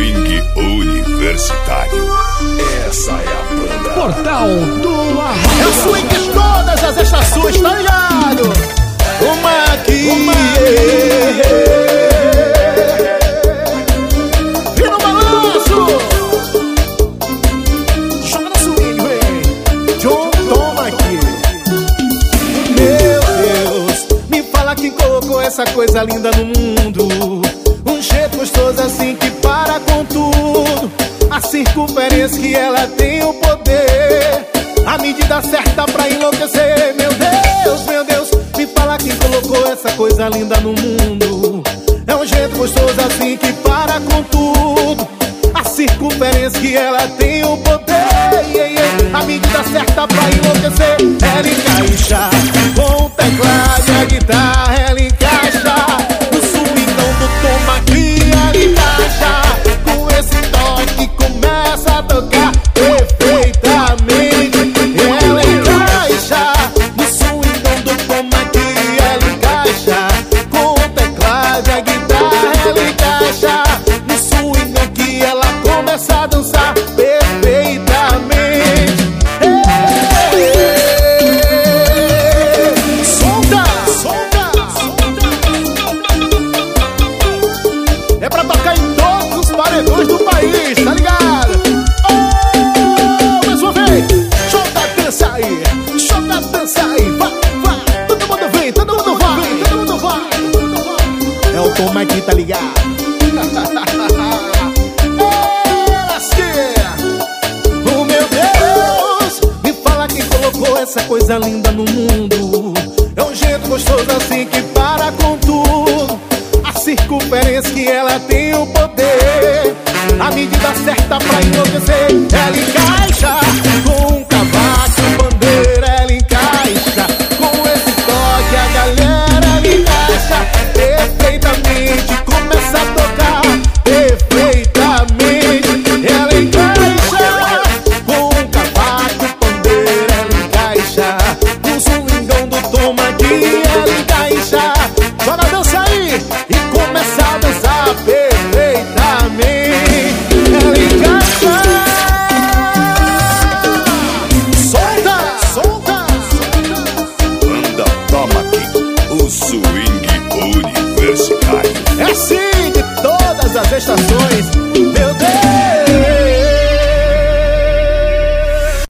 Universitário. Essa é a banda. Portal do Arroio. É o swing de todas as estações, tá ligado? Uma aqui. Uma E no balanço. Joga no swing, vem. John, toma aqui. Meu Deus, me fala quem colocou essa coisa linda no mundo. Um jeito gostoso assim que para circunferência que ela tem o poder. A medida certa pra enlouquecer. Meu Deus, meu Deus, me fala quem colocou essa coisa linda no mundo. É um jeito gostoso assim que para com tudo. A circunferência que ela tem o poder. A medida certa pra Ela encaixa no swingão que ela começa a dançar perfeitamente. Ei, Solta, solta, É pra tocar em todos os paredões do país, tá ligado? Vai. É o aqui, tá ligado? É, lasqueira. Oh meu Deus, me fala quem colocou essa coisa linda no mundo. É um jeito gostoso assim que para com tudo. A circunferência que ela tem o poder. A medida certa pra enlouquecer. Ela encaixa toma aqui. Ela encaixa. Joga a dança aí e começa a dançar perfeitamente. Ela encaixa. Solta, solta, solta. Banda Toma aqui. O swing universitário. É assim de todas as estações.